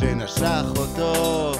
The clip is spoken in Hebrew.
שנשך אותו.